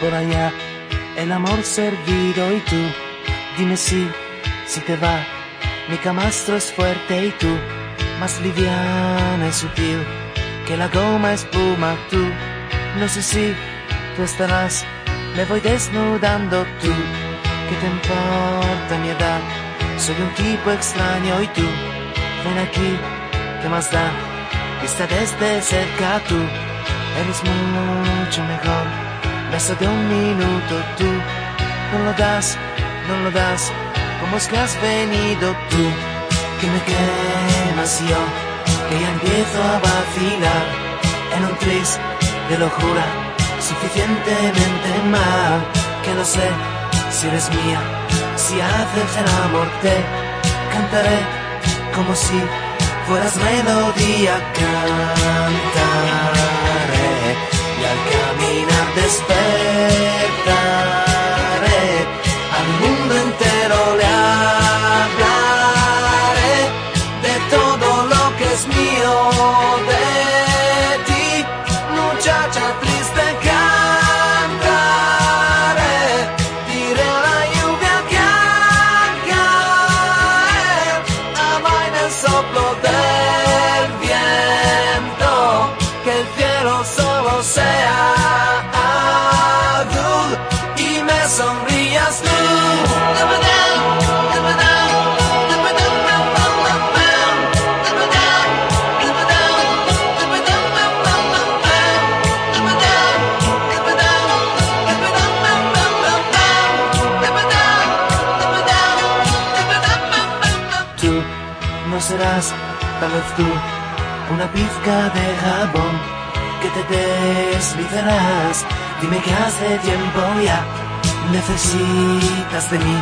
por allá, el amor servido y tú, dime si, si te va, mi camastro es fuerte y tú, más liviana y sutil, que la goma espuma tú, no sé si tú estarás, me voy desnudando tú, ¿qué te importa mi edad? Soy un tipo extraño y tú, ven aquí, ¿qué más da? Vista desde cerca tú, eres mucho mejor. Beso de un minuto tú, no lo das, no lo das, como es que has venido tú, que me quemas yo, que ya empiezo a vacilar. En un tris de locura, suficientemente mal, que no sé si eres mía, si haces el amor te cantaré como si fueras melodía al caminar despertaré serás, tal vez tú, una pizca de jabón que te deslizarás. Dime que hace tiempo ya necesitas de mí,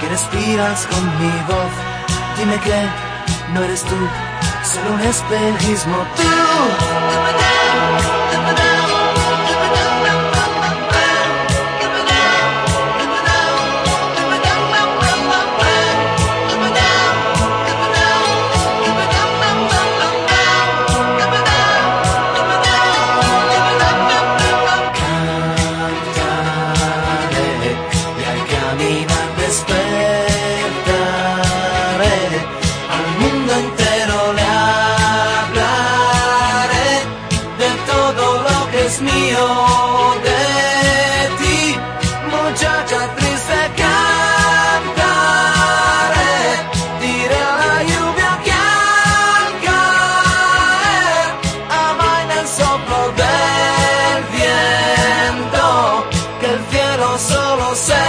que respiras con mi voz. Dime que no eres tú, solo un espejismo. Tú caminan despertaré, al mundo entero le hablaré de todo lo que es mío, de ti, muchacha triste cantaré, diré a la lluvia que al caer amaina el soplo del viento, que el cielo solo se